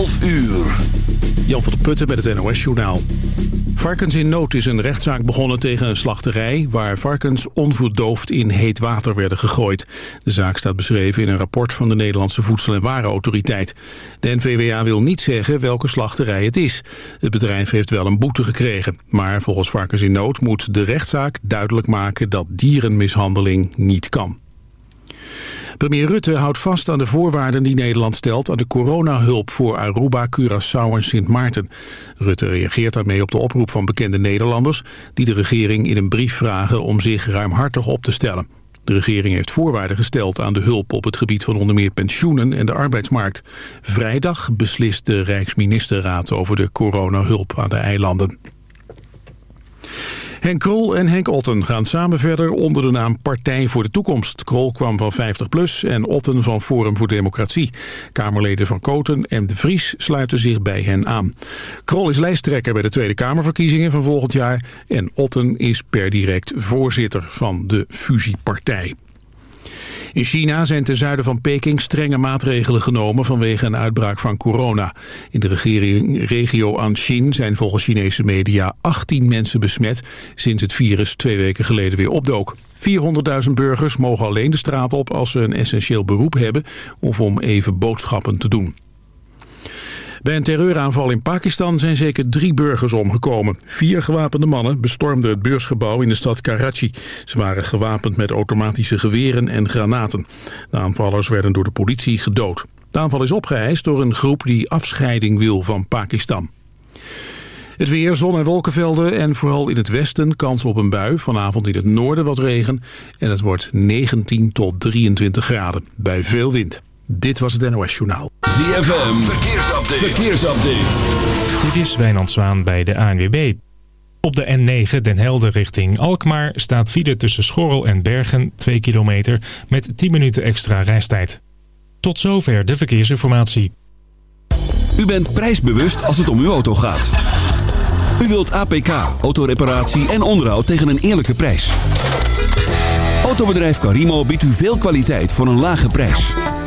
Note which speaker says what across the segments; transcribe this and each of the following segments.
Speaker 1: 12 uur.
Speaker 2: Jan van der Putten met het NOS-journaal. Varkens in nood is een rechtszaak begonnen tegen een slachterij... waar varkens onverdoofd in heet water werden gegooid. De zaak staat beschreven in een rapport van de Nederlandse Voedsel- en Warenautoriteit. De NVWA wil niet zeggen welke slachterij het is. Het bedrijf heeft wel een boete gekregen. Maar volgens Varkens in nood moet de rechtszaak duidelijk maken... dat dierenmishandeling niet kan. Premier Rutte houdt vast aan de voorwaarden die Nederland stelt aan de coronahulp voor Aruba, Curaçao en Sint Maarten. Rutte reageert daarmee op de oproep van bekende Nederlanders die de regering in een brief vragen om zich ruimhartig op te stellen. De regering heeft voorwaarden gesteld aan de hulp op het gebied van onder meer pensioenen en de arbeidsmarkt. Vrijdag beslist de Rijksministerraad over de coronahulp aan de eilanden. Henk Krol en Henk Otten gaan samen verder onder de naam Partij voor de Toekomst. Krol kwam van 50PLUS en Otten van Forum voor Democratie. Kamerleden van Koten en De Vries sluiten zich bij hen aan. Krol is lijsttrekker bij de Tweede Kamerverkiezingen van volgend jaar... en Otten is per direct voorzitter van de fusiepartij. In China zijn ten zuiden van Peking strenge maatregelen genomen vanwege een uitbraak van corona. In de regio Anshin zijn volgens Chinese media 18 mensen besmet sinds het virus twee weken geleden weer opdook. 400.000 burgers mogen alleen de straat op als ze een essentieel beroep hebben of om even boodschappen te doen. Bij een terreuraanval in Pakistan zijn zeker drie burgers omgekomen. Vier gewapende mannen bestormden het beursgebouw in de stad Karachi. Ze waren gewapend met automatische geweren en granaten. De aanvallers werden door de politie gedood. De aanval is opgeëist door een groep die afscheiding wil van Pakistan. Het weer, zon en wolkenvelden en vooral in het westen kans op een bui. Vanavond in het noorden wat regen en het wordt 19 tot 23 graden bij veel wind. Dit was het NOS Journaal.
Speaker 1: ZFM, verkeersupdate. verkeersupdate.
Speaker 3: Dit is Wijnand Zwaan bij de ANWB. Op de N9 Den Helder richting Alkmaar staat file tussen Schorrel en Bergen 2 kilometer met 10 minuten extra reistijd. Tot zover de verkeersinformatie.
Speaker 1: U bent prijsbewust als het om uw auto gaat. U wilt APK, autoreparatie en onderhoud tegen een eerlijke prijs. Autobedrijf Carimo biedt u veel kwaliteit voor een lage prijs.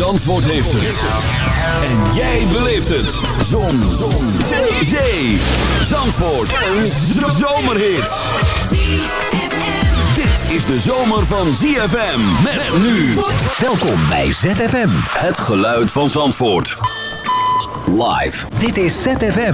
Speaker 1: Zandvoort heeft het. En jij beleeft het. Zon. Zon. Zee. Zee. Zandvoort. Een zomerhit. Dit is de zomer van ZFM. Met nu.
Speaker 4: Welkom bij ZFM.
Speaker 1: Het geluid van Zandvoort. Live.
Speaker 4: Dit is ZFM.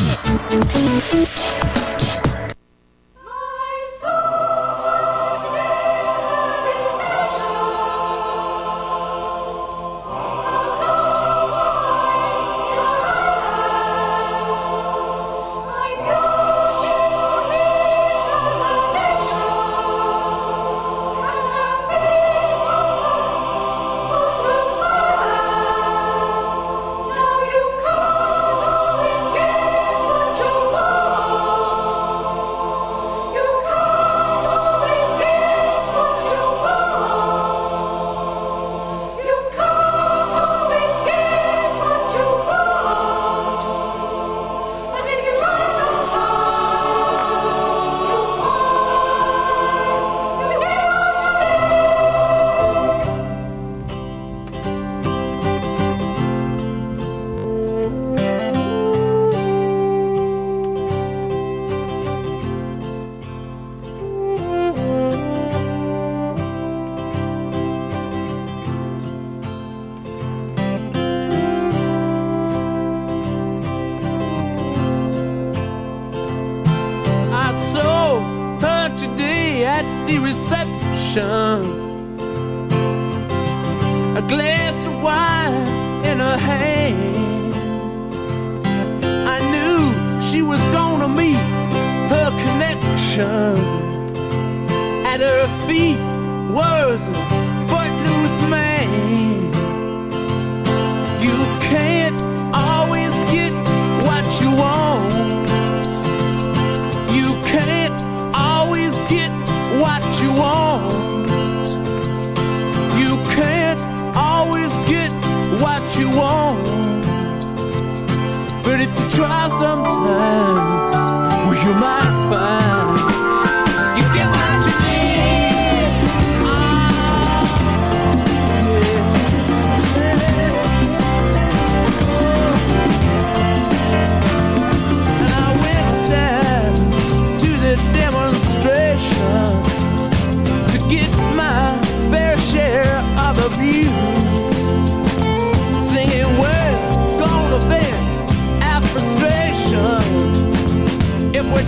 Speaker 5: But if you try sometimes, well, you might find.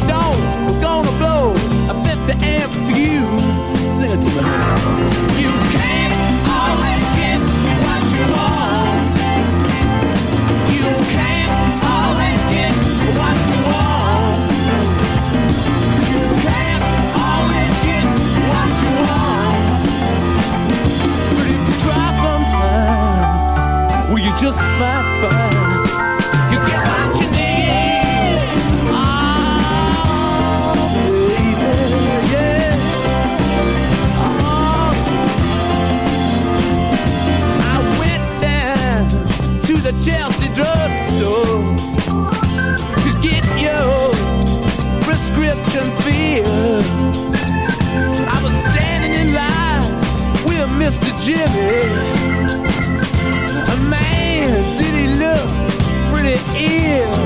Speaker 5: don't, we're gonna blow a 50 amp fuse. Sing it to me. You can't always get what you want. You can't always get what you want. You can't always get what you want. But if you try sometimes, will you just find? the Chelsea drugstore to get your prescription filled. I was standing in line with Mr. Jimmy. Man, did he look pretty ill?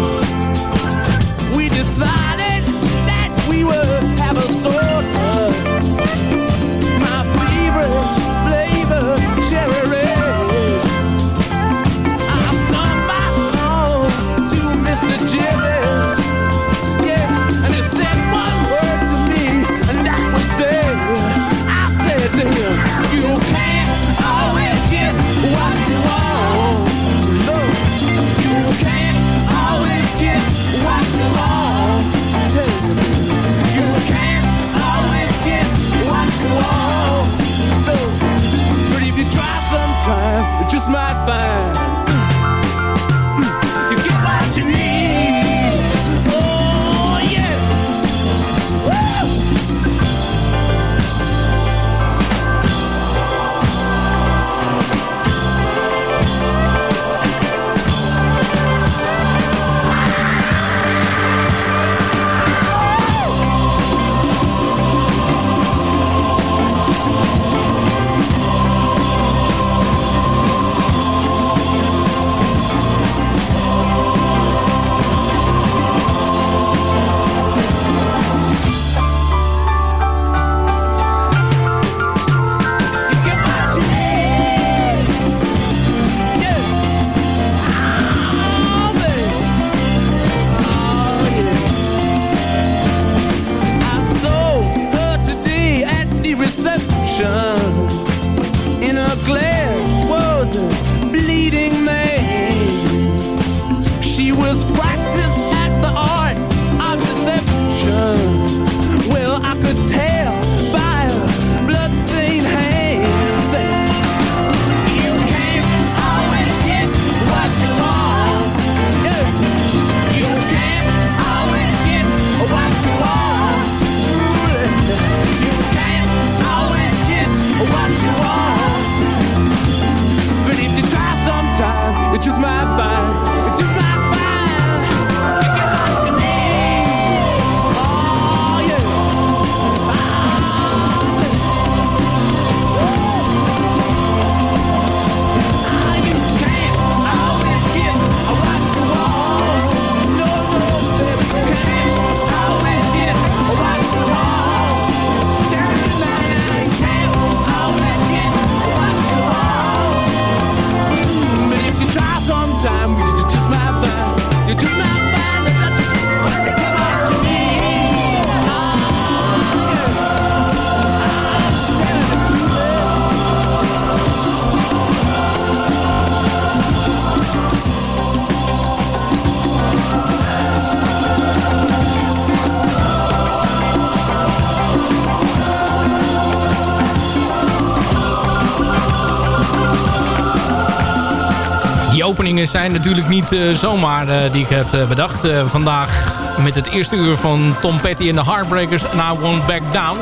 Speaker 6: Zijn natuurlijk niet eh, zomaar eh, die ik heb eh, bedacht. Vandaag met het eerste uur van Tom Petty en de Heartbreakers en I Won't Back Down.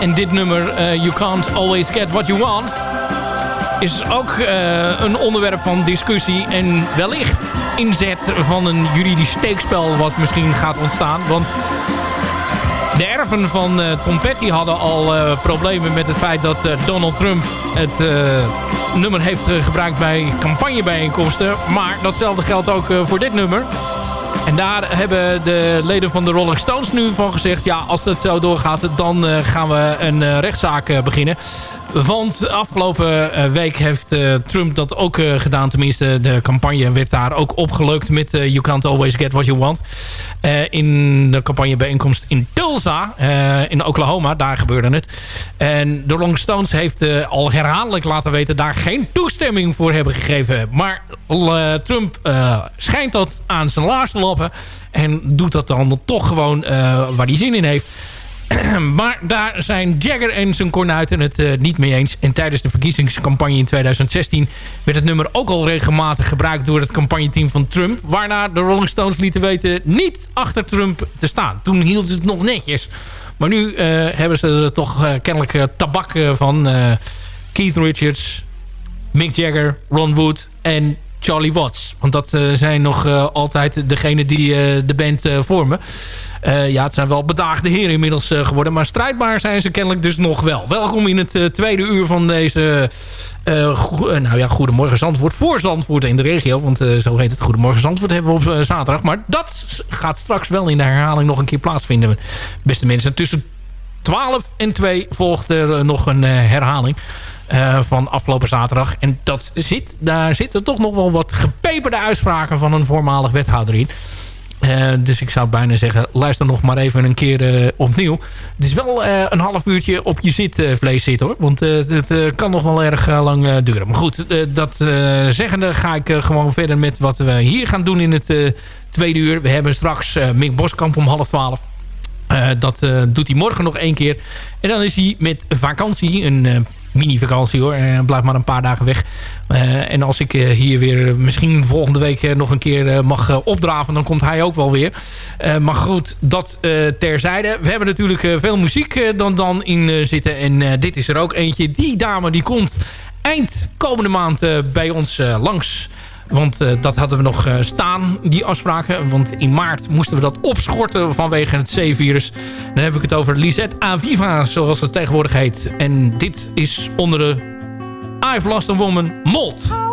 Speaker 6: En dit nummer, You Can't Always Get What You Want... is ook een onderwerp van discussie en wellicht inzet van een juridisch steekspel... wat misschien gaat ontstaan, want... De erven van Tom Petty hadden al problemen met het feit dat Donald Trump het nummer heeft eh, gebruikt bij campagnebijeenkomsten. Maar datzelfde geldt ook eh, voor dit nummer. En daar hebben de leden van de Rolling Stones nu van gezegd... ja, als dat zo doorgaat, dan eh, gaan we een rechtszaak beginnen. Want afgelopen week heeft Trump dat ook gedaan. Tenminste, de campagne werd daar ook opgelukt met You Can't Always Get What You Want. In de campagnebijeenkomst in Tulsa, in Oklahoma. Daar gebeurde het. En de Rolling Stones heeft eh, al herhaaldelijk laten weten... daar geen toestemming voor hebben gegeven. Maar eh, Trump eh, schijnt dat aan zijn laars te lappen. En doet dat dan toch gewoon waar hij zin in heeft. maar daar zijn Jagger en zijn kornuiten het niet mee eens. En tijdens de verkiezingscampagne in 2016 werd het nummer ook al regelmatig gebruikt door het campagneteam van Trump. Waarna de Rolling Stones lieten weten niet achter Trump te staan. Toen hielden ze het nog netjes. Maar nu eh, hebben ze er toch eh, kennelijk eh, tabak van Keith Richards, Mick Jagger, Ron Wood en Charlie Watts. Want dat zijn nog altijd degenen die de band vormen. Eh, ja, het zijn wel bedaagde heren inmiddels eh, geworden. Maar strijdbaar zijn ze kennelijk dus nog wel. Welkom in het eh, tweede uur van deze... nou ja, Goedemorgen Zandvoort. Voor Zandvoort in de regio. Want zo heet het Goedemorgen Zandvoort hebben we op zaterdag. Maar dat gaat straks wel in de herhaling nog een keer plaatsvinden. Beste mensen, tussen 12 en 2 volgt er nog een herhaling. van afgelopen zaterdag. En dat zit, daar zitten toch nog wel wat gepeperde uitspraken van een voormalig wethouder in. Eh, dus ik zou bijna zeggen, luister nog maar even een keer eh, opnieuw. Het is wel eh, een half uurtje op je zitvlees zitten hoor. Want het kan nog wel erg lang duren. Maar goed, dat zeggende ga ik gewoon verder met wat we hier gaan doen in het tweede uur. We hebben straks Mick Boskamp om half twaalf. Dat doet hij morgen nog één keer. En dan is hij met vakantie, een mini-vakantie hoor. Hij blijft maar een paar dagen weg. Eh, en als ik eh, hier weer misschien volgende week eh, nog een keer eh, mag eh, opdraven... dan komt hij ook wel weer. Eh, maar goed, dat eh, terzijde. We hebben natuurlijk eh, veel muziek eh, dan, dan in eh, zitten. En eh, dit is er ook eentje. Die dame die komt eind komende maand eh, bij ons eh, langs... Want eh, dat hadden we nog eh, staan, die afspraken. Want in maart moesten we dat opschorten vanwege het C-virus. Dan heb ik het over Lisette Aviva, zoals het tegenwoordig heet. En dit is onder de I've Lost a Woman Mold.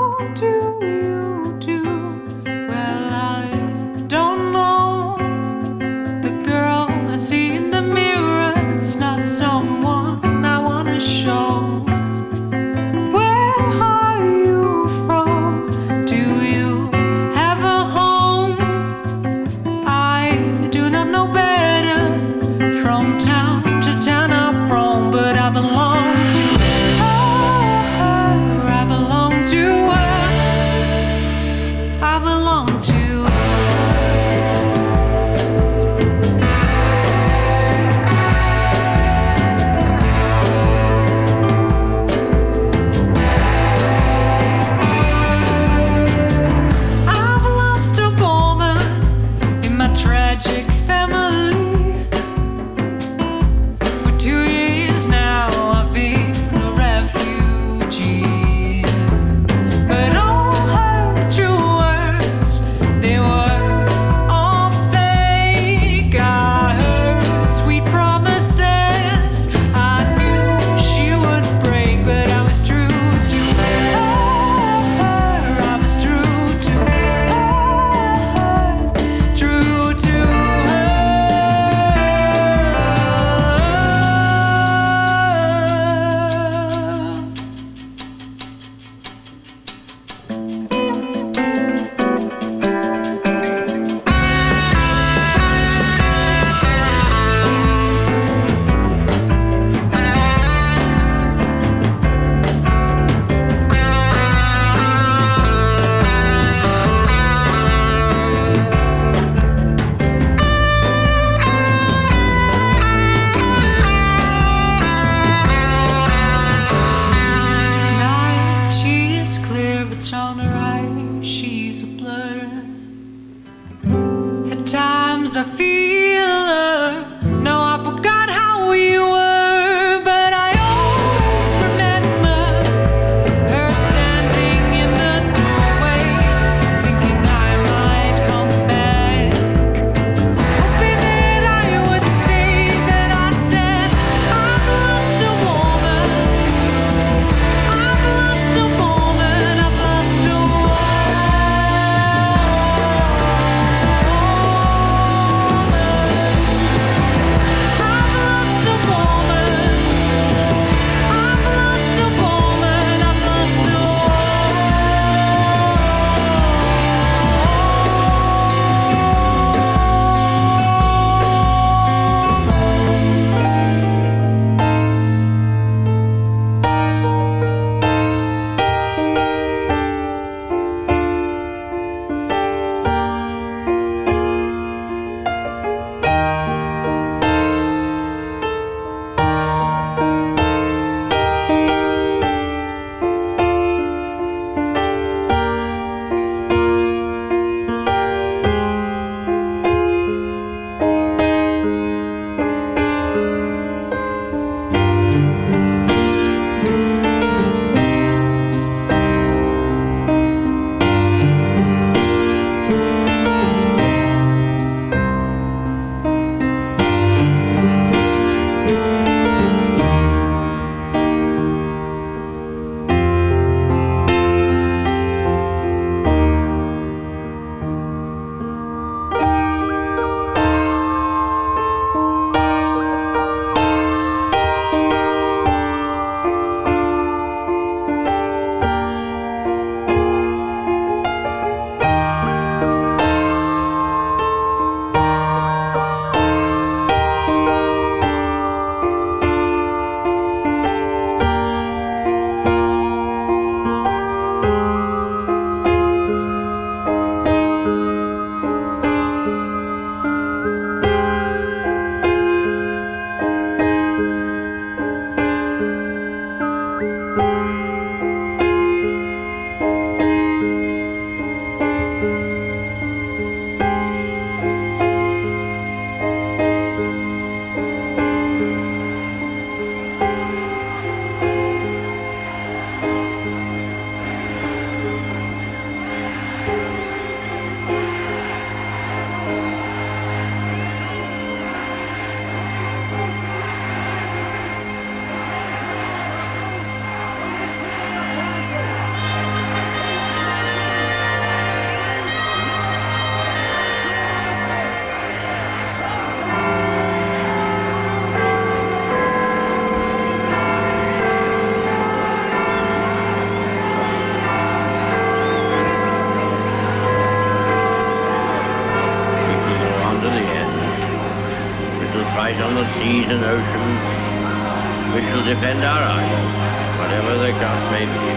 Speaker 7: defend our island, whatever the cost may be.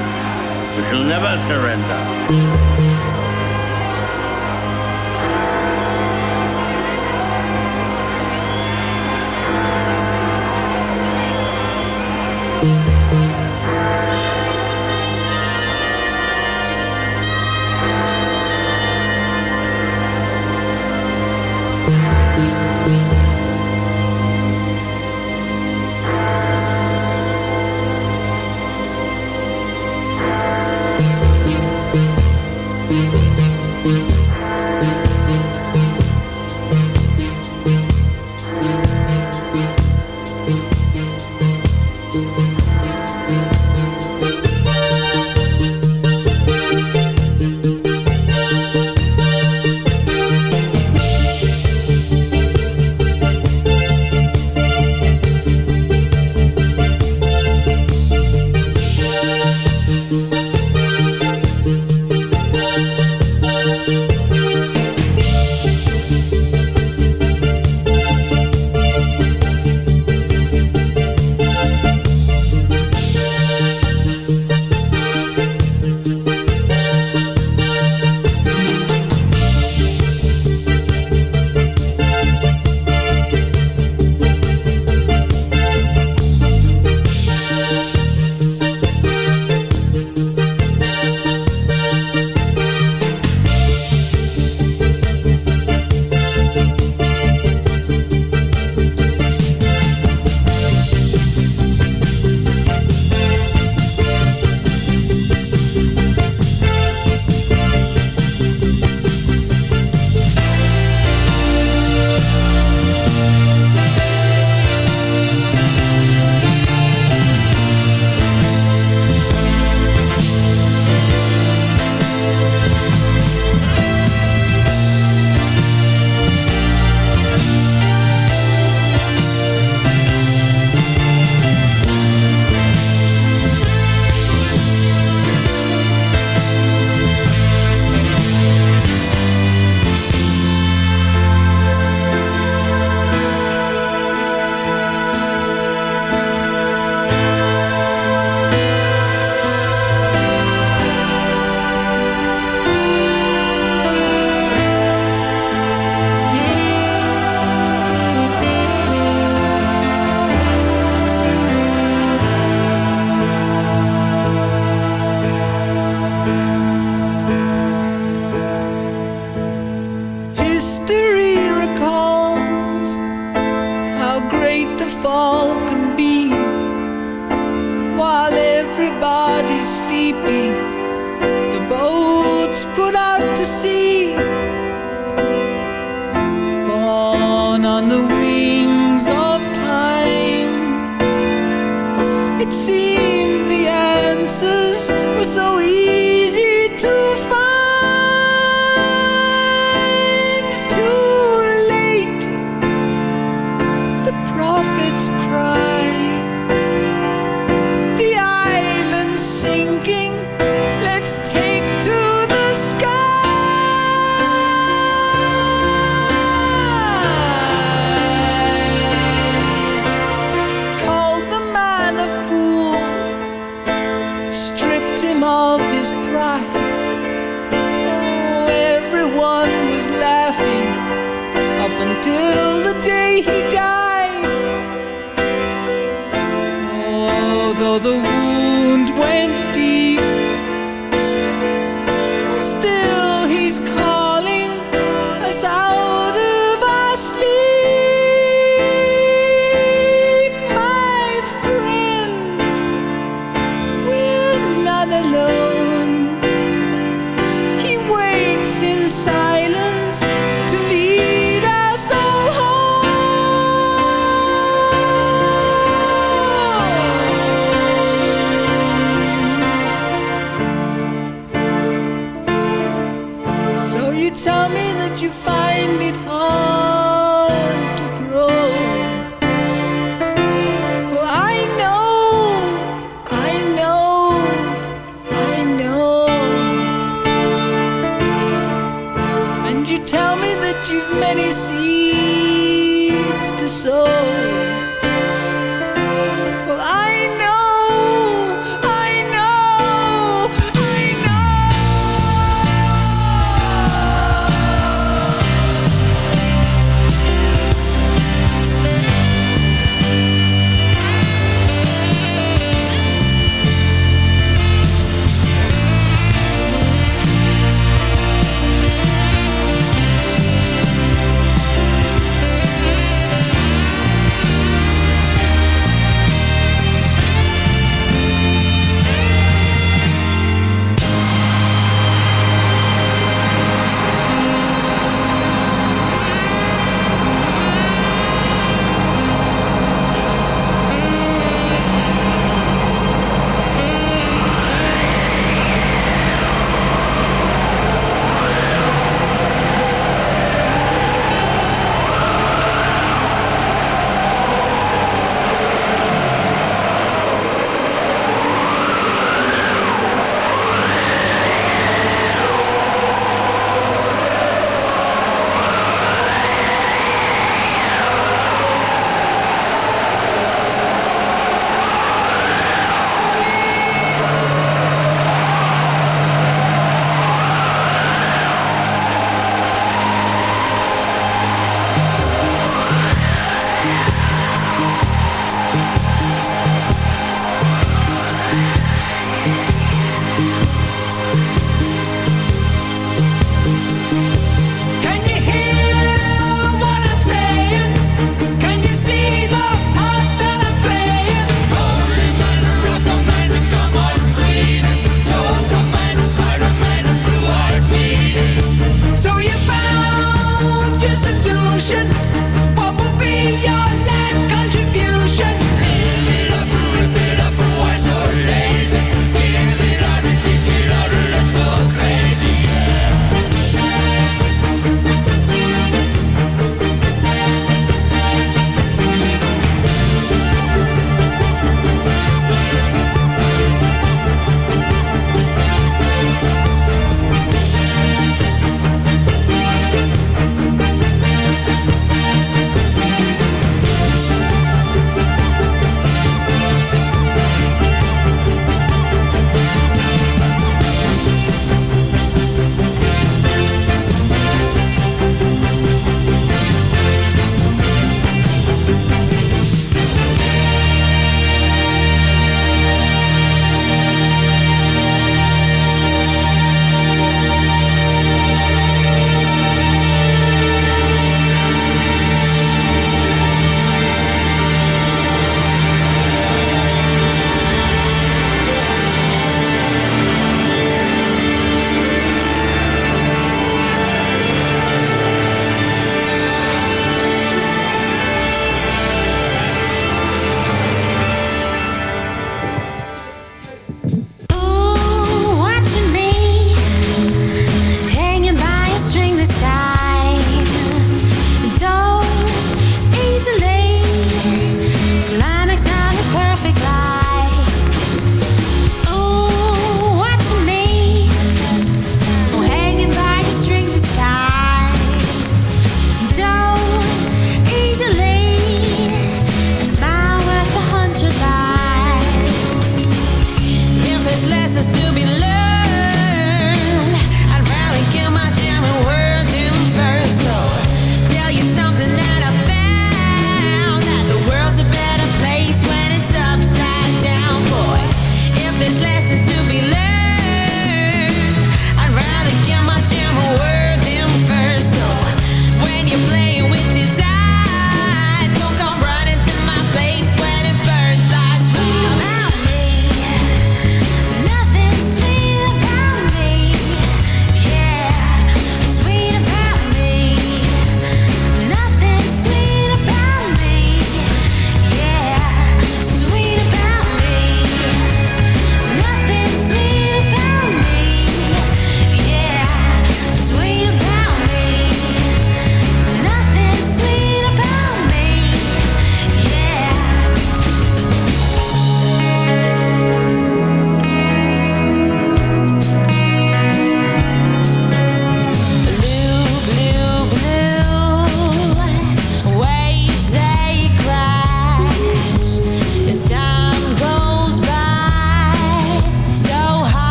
Speaker 7: We shall never surrender.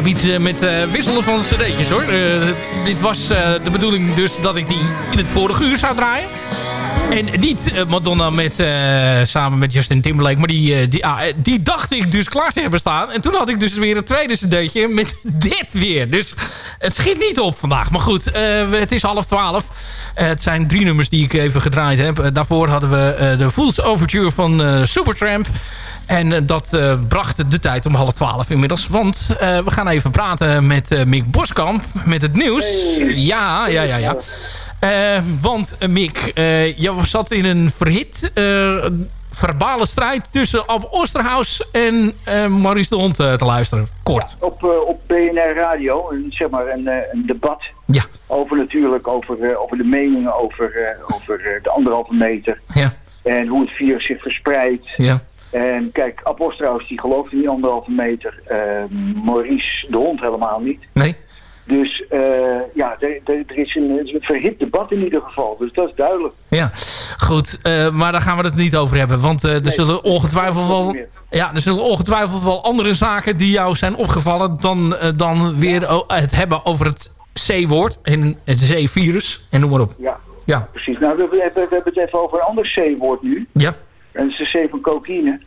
Speaker 6: Heb iets eh, met eh, wisselen van cd'tjes hoor. Eh, dit was de bedoeling dus dat ik die in het vorige uur zou draaien. En niet eh, Madonna met, eh, samen met Justin Timberlake. Maar die, eh, die, ah, die dacht ik dus klaar te hebben staan. En toen had ik dus weer een tweede cd'tje met dit weer. Dus het schiet niet op vandaag. Maar goed, het is half twaalf. Eh, het zijn drie nummers die ik even gedraaid heb. Daarvoor hadden we de Fool's Overture van Supertramp. En dat bracht de tijd om half twaalf inmiddels. Want we gaan even praten met Mick Boskamp met het nieuws. Ja, ja, ja, ja. Eh, want eh, Mick, eh je zat in een verhit verbale strijd tussen Ab Osterhaus en Maurice de Hond te luisteren. Kort.
Speaker 8: op, op BNR Radio, een, zeg maar een, een debat
Speaker 6: Ja.
Speaker 8: over natuurlijk over, over de meningen over, over de anderhalve meter
Speaker 6: Ja.
Speaker 8: en hoe het virus zich verspreidt.
Speaker 6: Ja.
Speaker 8: En kijk, Apostraus die gelooft in die anderhalve meter, Maurice de hond helemaal niet.
Speaker 6: Nee?
Speaker 8: Dus eh, ja, er, is een, er verhit debat in ieder geval, dus dat is duidelijk.
Speaker 6: Ja, goed. eh, maar daar gaan we het niet over hebben. Want eh, er zullen ongetwijfeld wel... Ja, er zullen ongetwijfeld wel andere zaken die jou zijn opgevallen... dan, dan weer het hebben over het C-woord en het C-virus en noem maar op.
Speaker 8: Ja,
Speaker 6: Ja.
Speaker 8: precies. Nou, we, we hebben het even over een ander C-woord nu.
Speaker 6: Ja.
Speaker 8: En dat is de C van cocaïne.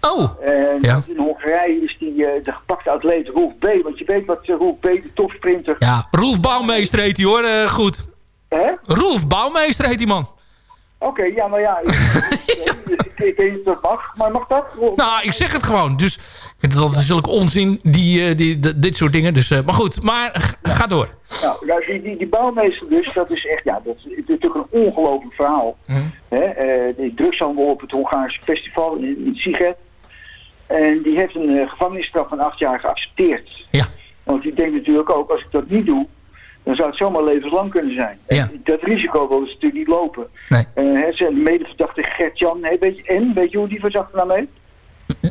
Speaker 6: Oh.
Speaker 8: En
Speaker 6: Ja.
Speaker 8: in Hongarije is die, eh, de gepakte atleet Rolf B. Want je weet wat eh, Rolf B. de topsprinter...
Speaker 6: Ja, Roelf Bouwmeester heet hij hoor. Eh, goed.
Speaker 8: Hè?
Speaker 6: Roelf Bouwmeester heet die man.
Speaker 8: Oké, ja, maar ja, ik, weet niet of dat mag, maar mag dat?
Speaker 6: Nou, ik zeg het gewoon. Dus ik vind het altijd zulke onzin, die, die, d- dit soort dingen. Dus, maar goed, maar ga door.
Speaker 8: Nou, nou, die, die, die bouwmeester dus, dat is echt, ja, dat is, natuurlijk een ongelooflijk verhaal. Hè? eh, die drugshandel op het Hongaarse festival in, in Siget. En die heeft een eh, gevangenisstraf van acht jaar geaccepteerd.
Speaker 6: Ja.
Speaker 8: Want die denkt natuurlijk ook, als ik dat niet doe, dan zou het zomaar levenslang kunnen zijn.
Speaker 6: Ja.
Speaker 8: Dat risico wil ze natuurlijk niet lopen.
Speaker 6: Nee.
Speaker 8: Eh, hè, zijn medeverdachte Gert-Jan, je, en weet je hoe die verdachte naam heet?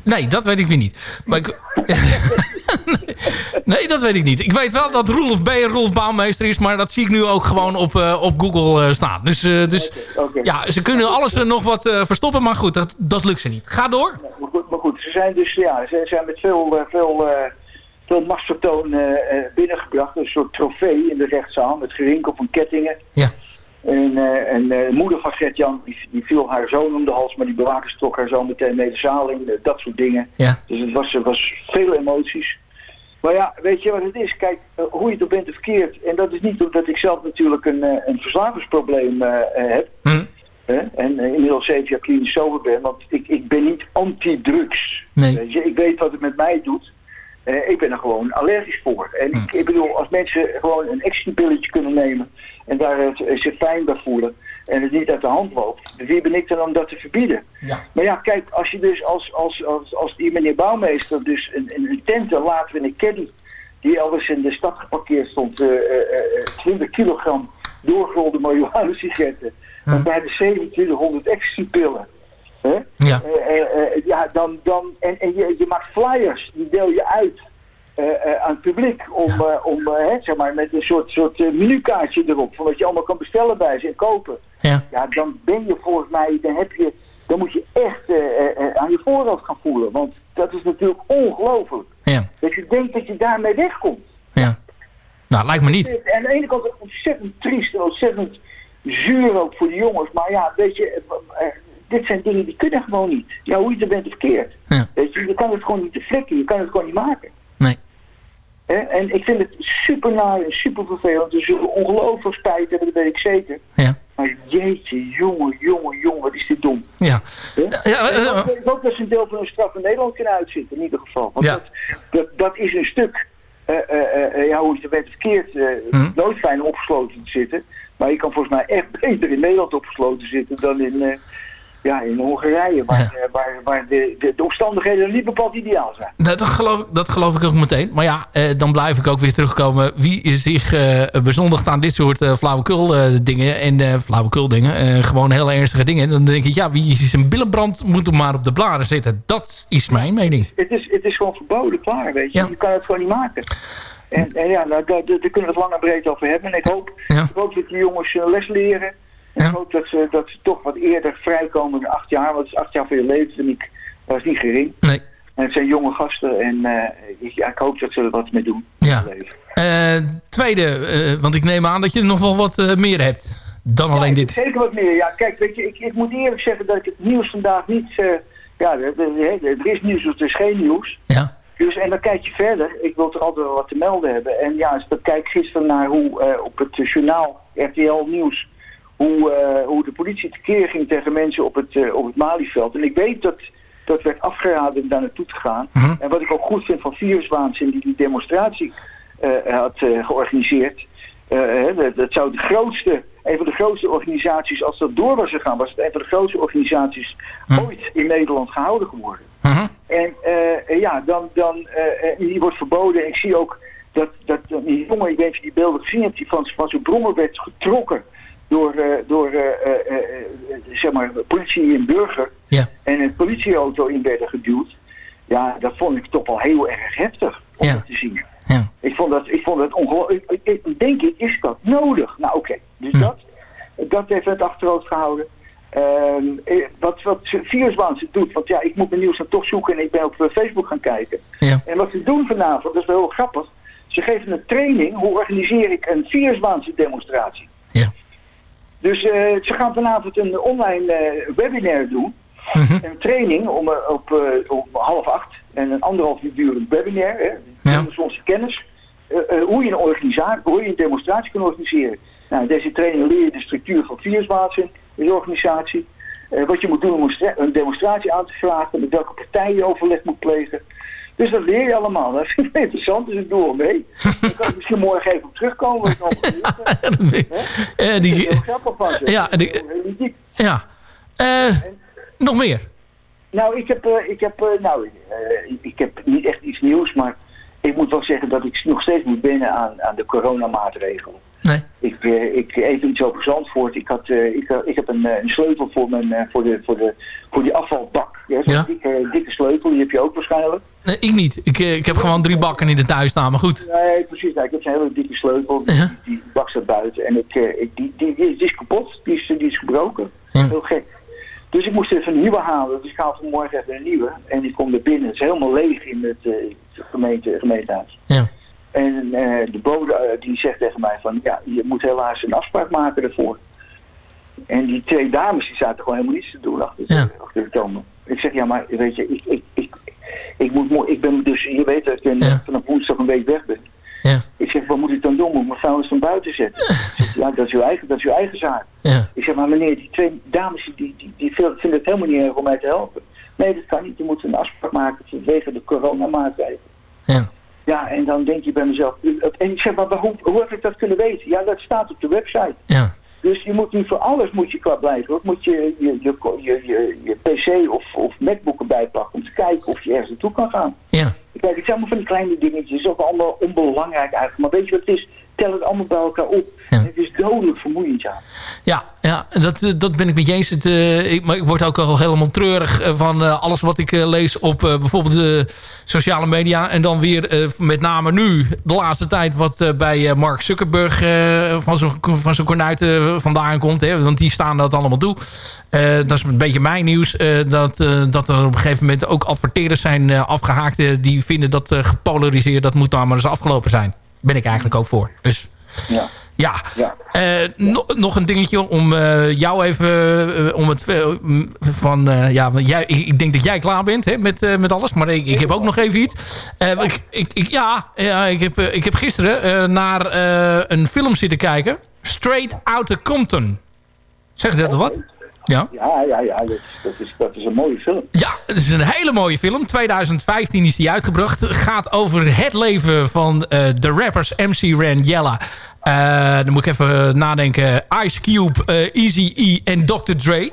Speaker 6: Nee, dat weet ik weer niet. Maar ik... nee, dat weet ik niet. Ik weet wel dat Roelof B. een Rolf Bouwmeester is, maar dat zie ik nu ook gewoon op, eh, op Google eh, staan. Dus, eh, dus ja, ze kunnen alles nog wat verstoppen, maar goed, dat, dat lukt ze niet. Ga door.
Speaker 8: Maar goed, maar goed, ze zijn dus ja, ze zijn met veel, veel, veel machtsvertoon binnengebracht. Een soort trofee in de rechtszaal met gerinkel van kettingen.
Speaker 6: Ja.
Speaker 8: En, eh, en eh, de moeder van Gert-Jan, die, die viel haar zoon om de hals, maar die bewakers trok haar zoon meteen mee de zaal in. eh, dat soort dingen.
Speaker 6: Ja.
Speaker 8: Dus het was, er was veel emoties. Maar ja, weet je wat het is? Kijk, eh, hoe je het ook bent of verkeerd. En dat is niet omdat ik zelf natuurlijk een, eh, een verslavingsprobleem eh, eh, heb.
Speaker 6: Hm.
Speaker 8: Hè? En eh, inmiddels zeven jaar klinisch sober ben. Want ik, ik ben niet anti-drugs.
Speaker 6: Nee.
Speaker 8: Weet je, ik weet wat het met mij doet. Eh, ik ben er gewoon allergisch voor. En ik, ik bedoel, als mensen gewoon een ecstasy-pilletje kunnen nemen... en daar eh, zich fijn bij voelen... en het niet uit de hand loopt... wie ben ik dan om dat te verbieden?
Speaker 6: Ja.
Speaker 8: Maar ja, kijk, als je dus als, als, als, als die meneer Bouwmeester... dus een, een, tent en laten we een caddy... die elders in de stad geparkeerd stond... eh, eh, 20 kilogram doorgerolde marihuana-sigaretten... en bij de 2700 ecstasy-pillen... Hè?
Speaker 6: Ja.
Speaker 8: Eh, eh, eh, ja, dan, dan, en, en je, je maakt flyers, die deel je uit aan het publiek om, om hè, zeg maar, met een soort, soort menukaartje erop, van wat je allemaal kan bestellen bij ze en kopen.
Speaker 6: Ja.
Speaker 8: Ja, dan ben je volgens mij, dan heb je, dan moet je echt aan je voorhoofd gaan voelen, want dat is natuurlijk ongelooflijk.
Speaker 6: Ja.
Speaker 8: Dat je denkt dat je daarmee wegkomt.
Speaker 6: Ja. Nou, lijkt me niet.
Speaker 8: En aan de ene kant ontzettend triest en ontzettend zuur ook voor de jongens. Maar ja, weet je, dit zijn dingen die kunnen gewoon niet. Ja, hoe je er bent of verkeerd.
Speaker 6: Ja.
Speaker 8: Weet je, je kan het gewoon niet te flikken. Je kan het gewoon niet maken.
Speaker 6: Nee.
Speaker 8: En ik vind het super naar en super vervelend. Zullen ongelooflijk spijt hebben, dat weet ik zeker.
Speaker 6: Ja.
Speaker 8: Maar jeetje, jongen, jongen, jongen, wat is dit dom.
Speaker 6: Ja. Ja,
Speaker 8: En
Speaker 6: eh,
Speaker 8: ik hoop- ik hoop dat ze een deel van hun straf in Nederland kunnen uitzitten, in ieder geval. Want
Speaker 6: Ja.
Speaker 8: dat, dat, dat is een stuk, eh, eh, eh, ja, hoe je het bent verkeerd, eh
Speaker 6: Hm.
Speaker 8: nooit fijn om opgesloten te zitten. Maar je kan volgens mij echt beter in Nederland opgesloten zitten dan in, eh, ja, in Hongarije, waar, eh, waar, waar de, de, de omstandigheden niet bepaald ideaal zijn.
Speaker 6: Nou, dat, geloof, ik- dat geloof ik ook meteen. Maar ja, eh, dan blijf ik ook weer terugkomen. Wie zich eh bezondigt aan dit soort eh, flauwekul dingen en flauwekul dingen, gewoon heel ernstige dingen. Dan denk ik, ja, wie zijn billenbrand moet er maar op de blaren zitten. Dat is mijn mening.
Speaker 8: Het is, het is gewoon verboden, klaar, weet je. Je kan het gewoon niet maken. En, en ja, nou, daar, daar kunnen we het lang en breed over hebben. En ik hoop, ik hoop dat die jongens les leren. En ik hoop dat ze, dat ze toch wat eerder vrijkomen dan acht jaar. Want het is acht jaar van je leven, vind ik, dat is niet gering.
Speaker 6: Nee.
Speaker 8: En het zijn jonge gasten en eh, ik, ja, ik hoop dat ze er wat mee doen.
Speaker 6: Ja. Eh, tweede, eh, want ik neem aan dat je nog wel wat meer hebt dan alleen dit.
Speaker 8: Zeker wat meer. Ja, kijk, weet je, ik, ik moet eerlijk zeggen dat ik het nieuws vandaag niet... ja, er, is nieuws of er is geen nieuws.
Speaker 6: Ja.
Speaker 8: Dus, en dan kijk je verder. Ik wil er altijd wel wat te melden hebben. En ja, dus dan kijk ik gisteren naar hoe op het journaal RTL Nieuws... Hoe, eh, hoe de politie tekeer ging tegen mensen op het, eh, op het Malieveld. En ik weet dat dat werd afgeraden om daar naartoe te gaan. En wat ik ook goed vind van Viruswaanzin die die demonstratie eh, had georganiseerd. dat, dat zou de grootste, een van de grootste organisaties, als dat door was gegaan, was het een van de grootste organisaties ooit in Nederland gehouden geworden. En eh, ja, dan, dan die wordt verboden. En ik zie ook dat, dat dat die jongen, ik weet niet of je die beelden gezien hebt, die van, van zijn brommer werd getrokken door, eh, door eh, eh, zeg maar, politie en burger.
Speaker 6: Ja.
Speaker 8: En een politieauto in werden geduwd. Ja, dat vond ik toch wel heel erg heftig om dat te zien. Ik vond dat, ik vond dat ongelooflijk. Ik, ik- ik- denk ik, is dat nodig? Nou oké, dus dat, dat heeft het achterhoofd gehouden. Ehm, eh, wat, wat Viruswaanse doet, want ja, ik moet mijn nieuws dan toch zoeken en ik ben op Facebook gaan kijken.
Speaker 6: Ja.
Speaker 8: En wat ze doen vanavond, dat is wel heel grappig. Ze geven een training, hoe organiseer ik een Viruswaanse demonstratie. Dus eh, ze gaan vanavond een online eh, webinar doen. Een training om, eh, op, op half acht en een anderhalf uur durend webinar. Hè, ja. onze kennis. hoe, je een organisatie, hoe je een demonstratie kan organiseren. Nou, in deze training leer je de structuur van viruswaanzin in de organisatie. Wat je moet doen om een, stra- een demonstratie aan te vragen. Met welke partijen je overleg moet plegen. Dus dat leer je allemaal. Dat vind ik interessant, dus ik doe er mee. Dan kan ik misschien morgen even op terugkomen. wat ik nog
Speaker 6: Eh, die,
Speaker 8: heel grappig van ze.
Speaker 6: Ja, die- ja. Eh, nog meer?
Speaker 8: Nou, ik heb, eh, ik heb, nou, ik heb niet echt iets nieuws, maar ik moet wel zeggen dat ik nog steeds moet wennen aan, aan de coronamaatregelen.
Speaker 6: Nee.
Speaker 8: Ik, eh, ik even iets over Zandvoort. Ik, had, eh, ik, ik heb een, eh, een sleutel voor, mijn, eh, voor, de, voor, de, voor die afvalbak. Ja, dikke, dikke sleutel, die heb je ook waarschijnlijk.
Speaker 6: Nee, ik niet. Ik, eh, ik heb gewoon drie bakken in de tuin staan, maar goed.
Speaker 8: Nee, precies. Nou, ik heb zo'n hele dikke sleutel. Die, die, die bak staat buiten. En ik, eh, ik, die, die, die, is kapot. Die is, die is gebroken. Heel gek. Dus ik moest even een nieuwe halen. Dus ik haal vanmorgen even een nieuwe. En die komt er binnen. Het is helemaal leeg in het eh, gemeente, gemeentehuis.
Speaker 6: Ja.
Speaker 8: En eh, de bode eh, die zegt tegen mij van... Ja, je moet helaas een afspraak maken ervoor. En die twee dames die zaten gewoon helemaal niets te doen achter, de- achter de tomen. Ik zeg, ja, maar weet je, ik, ik, ik, ik, moet ik ben dus, je weet dat ik vanaf woensdag een week weg ben.
Speaker 6: Ja.
Speaker 8: Ik zeg, wat moet ik dan doen? Moet ik mijn vuilnis van buiten zetten? Zeg, ja, dat is uw eigen, dat is uw eigen zaak.
Speaker 6: Ja.
Speaker 8: Ik zeg, maar meneer, die twee dames die, die, die vinden het helemaal niet erg om mij te helpen. Nee, dat kan niet. Je moet een afspraak maken vanwege de coronamaatregelen.
Speaker 6: Ja.
Speaker 8: Ja, en dan denk je bij mezelf... En ik zeg, maar hoe, hoe heb ik dat kunnen weten? Ja, dat staat op de website.
Speaker 6: Ja.
Speaker 8: Dus je moet niet voor alles moet je kwad blijven. Hoor. Moet je je, je, je, je, je pc of, of macboeken bijpakken om te kijken of je ergens naartoe kan gaan.
Speaker 6: Ja.
Speaker 8: Kijk, het zijn allemaal van die kleine dingetjes. Het is ook allemaal onbelangrijk eigenlijk. Maar weet je wat het is? Tel het allemaal bij elkaar op. En het is dodelijk vermoeiend, ja.
Speaker 6: Ja, ja dat, dat ben ik met je eens. Het, eh, ik, maar ik word ook al helemaal treurig eh, van eh, alles wat ik lees op bijvoorbeeld de sociale media. En dan weer met name nu, de laatste tijd, wat bij Mark Zuckerberg van zijn van vandaan komt. Hè, want die staan dat allemaal toe. Dat is een beetje mijn nieuws. dat, dat er op een gegeven moment ook adverteerders zijn eh, afgehaakt. eh, die vinden dat gepolariseerd, dat moet dan maar eens afgelopen zijn. Ben ik eigenlijk ook voor. Dus
Speaker 8: Ja.
Speaker 6: ja. Eh, no- nog een dingetje om eh, jou even... eh, om het van... ja, jij, ik, denk dat jij klaar bent hè, met, met alles. Maar ik, ik heb ook nog even iets. Ik, ik, ik- ja, ja ik, heb, ik heb gisteren naar een film zitten kijken. Straight Outta Compton. Zeg dat wat? Ja.
Speaker 8: Ja, ja, ja. Dat, dat, is, dat is een mooie film.
Speaker 6: Ja, het is een hele mooie film. 2015 is die uitgebracht. Gaat over het leven van eh, de rappers MC Ren Yella. Eh, dan moet ik even nadenken. Ice Cube, eh, Easy-E en Dr. Dre.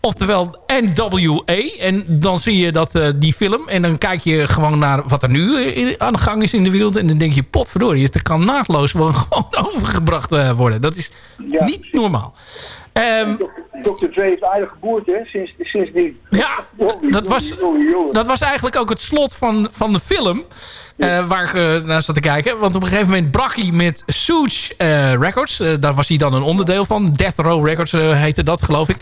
Speaker 6: Oftewel NWA. En dan zie je dat, die film. En dan kijk je gewoon naar wat er nu in- aan de gang is in de wereld. En dan denk je, potverdorie, het kan naadloos gewoon, overgebracht worden. Dat is niet normaal. Ehm, um,
Speaker 8: Dr. Dre heeft eigenlijk geboerd, hè, sinds, sindsdien.
Speaker 6: Ja, dat was, dat was eigenlijk ook het slot van, van de film. Eh, waar ik eh, naar zat te kijken. Want op een gegeven moment brak hij met Suits eh, Records. daar was hij dan een onderdeel van. Death Row Records heette dat, geloof ik.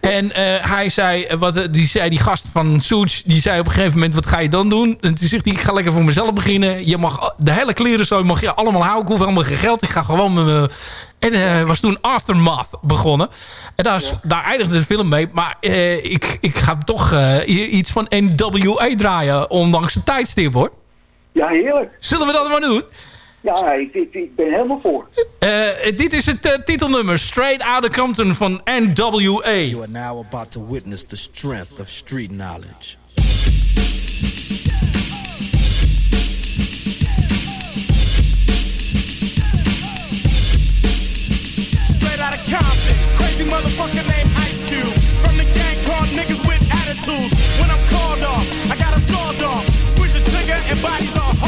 Speaker 6: En hij zei, wat, die zei, die gast van Suits, die zei op een gegeven moment, wat ga je dan doen? En toen zegt hij, ik ga lekker voor mezelf beginnen. Je mag de hele kleren zo, mag je allemaal houden. Ik hoef helemaal geen geld. Ik ga gewoon en uh, was toen Aftermath begonnen. En daar, daar eindigde de film mee. Maar eh, ik, ik ga toch uh, iets van NWA draaien. Ondanks het tijdstip hoor.
Speaker 8: Ja, heerlijk.
Speaker 6: Zullen we dat maar doen?
Speaker 8: Ja, ik, ik, ben helemaal voor.
Speaker 6: dit is het titelnummer. Straight Outta Compton van NWA.
Speaker 9: You are now about to witness the strength of street knowledge.
Speaker 10: motherfucker named Ice Cube. From the gang called niggas with attitudes. When I'm called off, I got a sawed off. Squeeze the trigger and bodies are hard.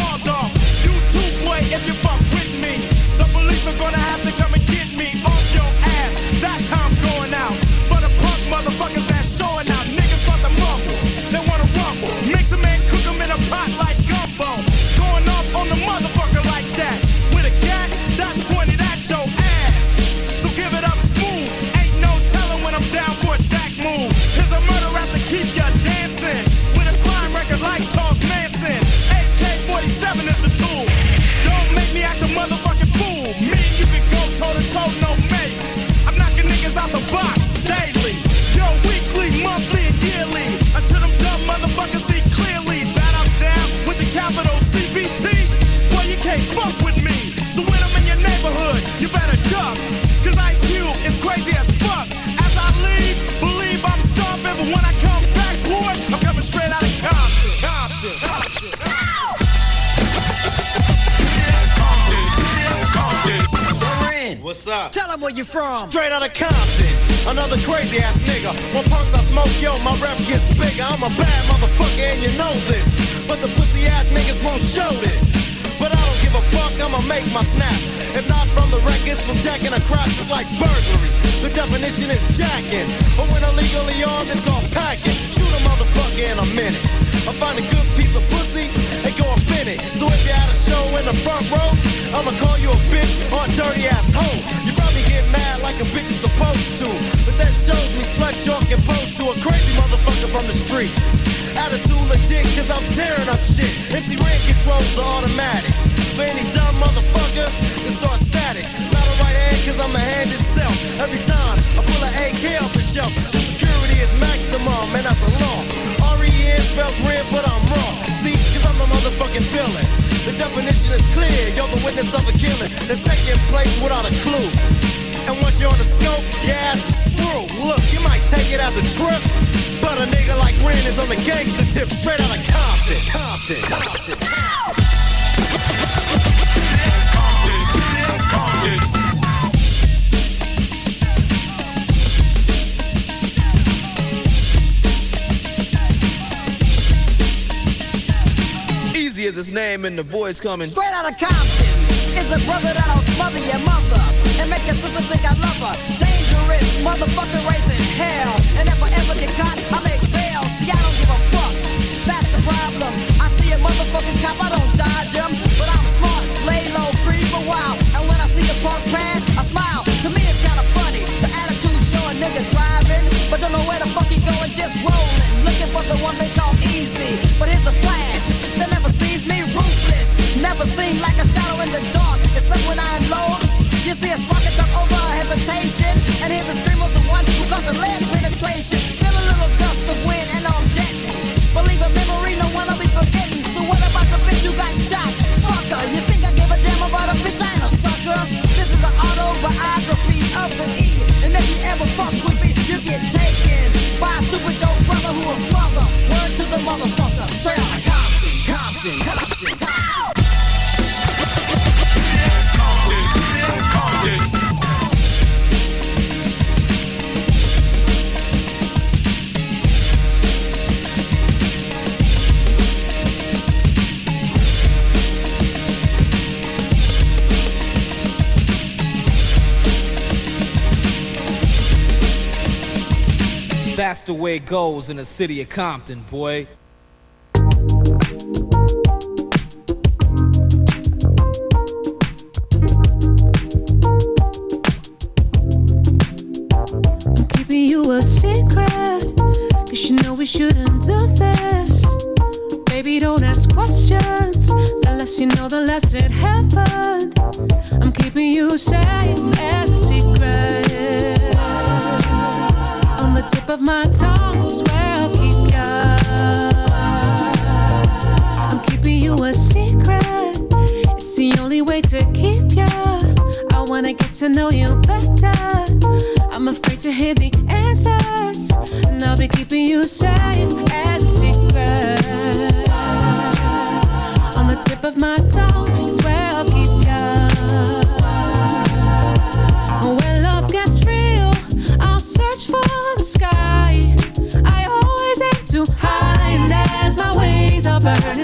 Speaker 10: often.
Speaker 9: Easy as his name and the boys coming
Speaker 11: straight out of Compton. Is a brother that'll smother your mother and make your sister think I love her. Dangerous motherfucker raising hell and. a motherfucking cop, I don't dodge them. But I'm smart, lay low, free for a while. And when I see the punk pass, I smile. To me, it's kinda funny. The attitude showing nigga driving, but don't know where the fuck he going, just rolling. Looking for the one they call easy. But here's a flash that never sees me ruthless. Never seen like a the
Speaker 9: way it goes in the city of Compton, boy.
Speaker 12: I'm keeping you a secret, cause you know we shouldn't do this. Baby, don't ask questions. The less you know, the less it happened. I'm keeping you safe as a secret tip of my tongue is where I'll keep ya. I'm keeping you a secret. It's the only way to keep ya. I wanna get to know you better. I'm afraid to hear the answers, and I'll be keeping you safe as a secret. On the tip of my tongue burning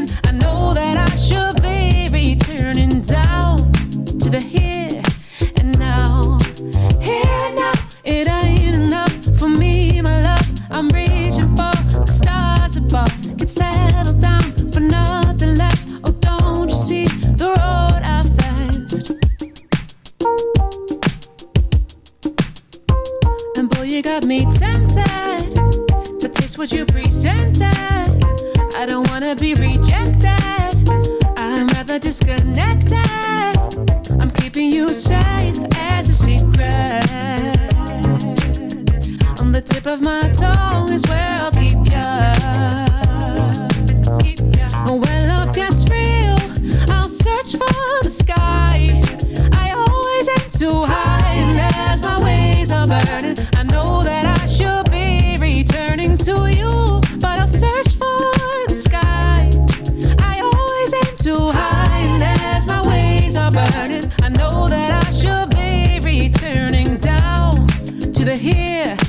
Speaker 12: the here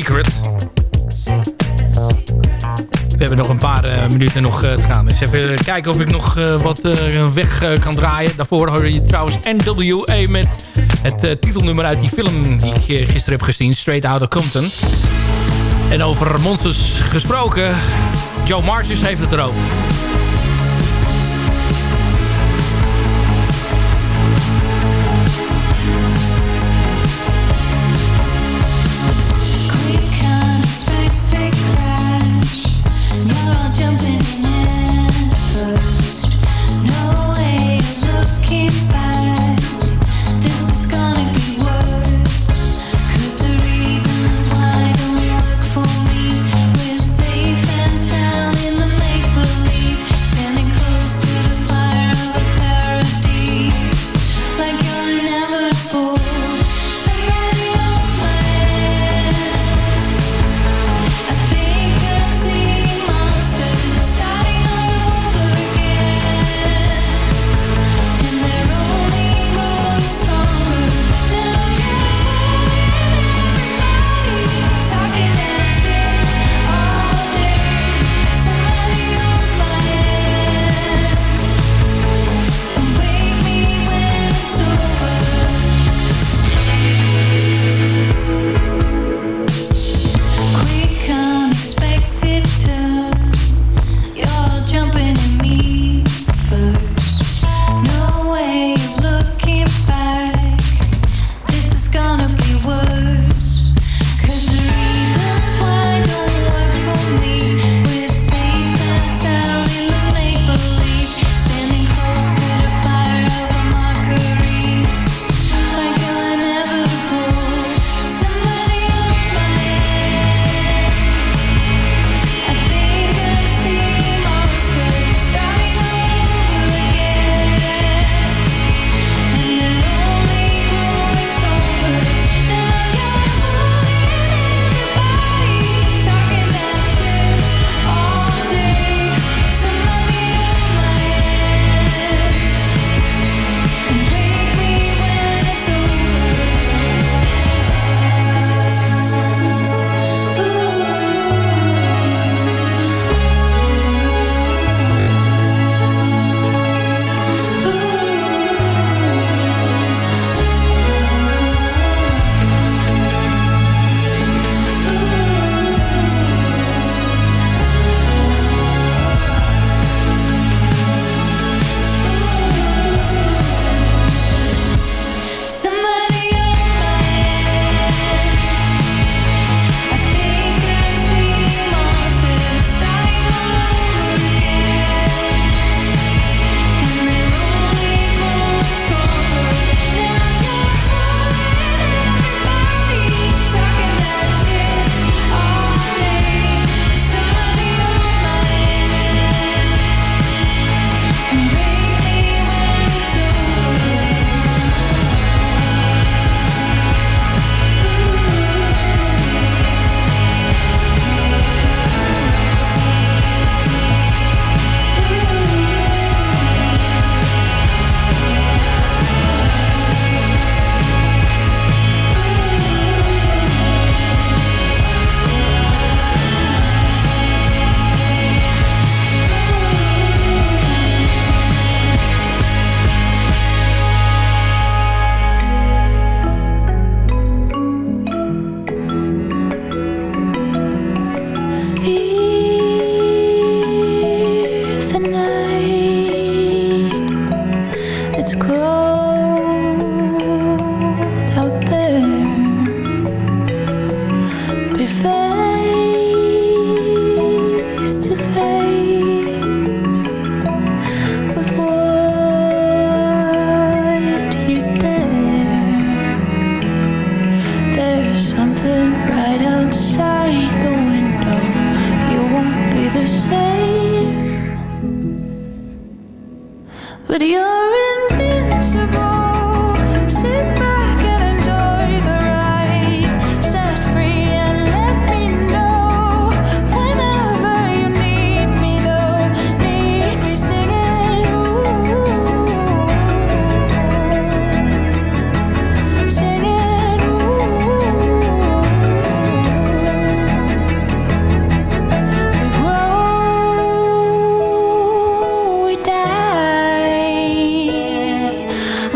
Speaker 12: Secret.
Speaker 6: We hebben nog een paar eh, minuten nog eh, te gaan. Dus even kijken of ik nog eh, wat weg kan draaien. Daarvoor hoor je trouwens NWA met het titelnummer uit die film die ik gisteren heb gezien. Straight Outta Compton. En over monsters gesproken. Joe Marches heeft het erover.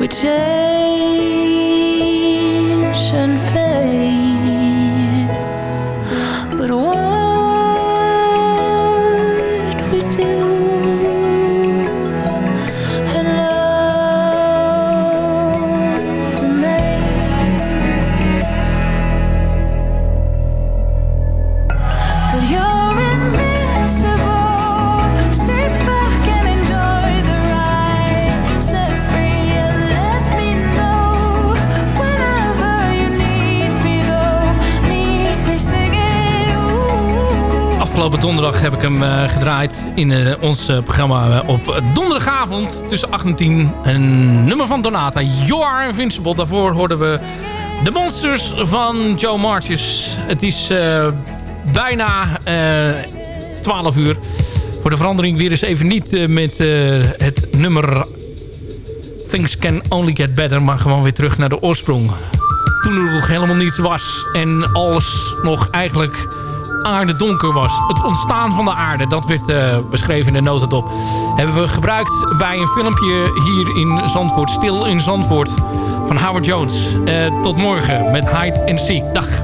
Speaker 13: We change
Speaker 6: donderdag heb ik hem eh, gedraaid in eh, ons eh, programma op donderdagavond tussen 8 en 10. Een nummer van Donata, You Are Invincible. Daarvoor hoorden we de Monsters van Joe Marches. Het is bijna eh 12 uur. Voor de verandering weer eens even niet met het nummer Things Can Only Get Better. Maar gewoon weer terug naar de oorsprong. Toen er nog helemaal niets was en alles nog eigenlijk aarde donker was. Het ontstaan van de aarde, dat werd eh, beschreven in de notendop. Hebben we gebruikt bij een filmpje hier in Zandvoort. Stil in Zandvoort van Howard Jones. Eh, tot morgen met Hide and Seek. Dag.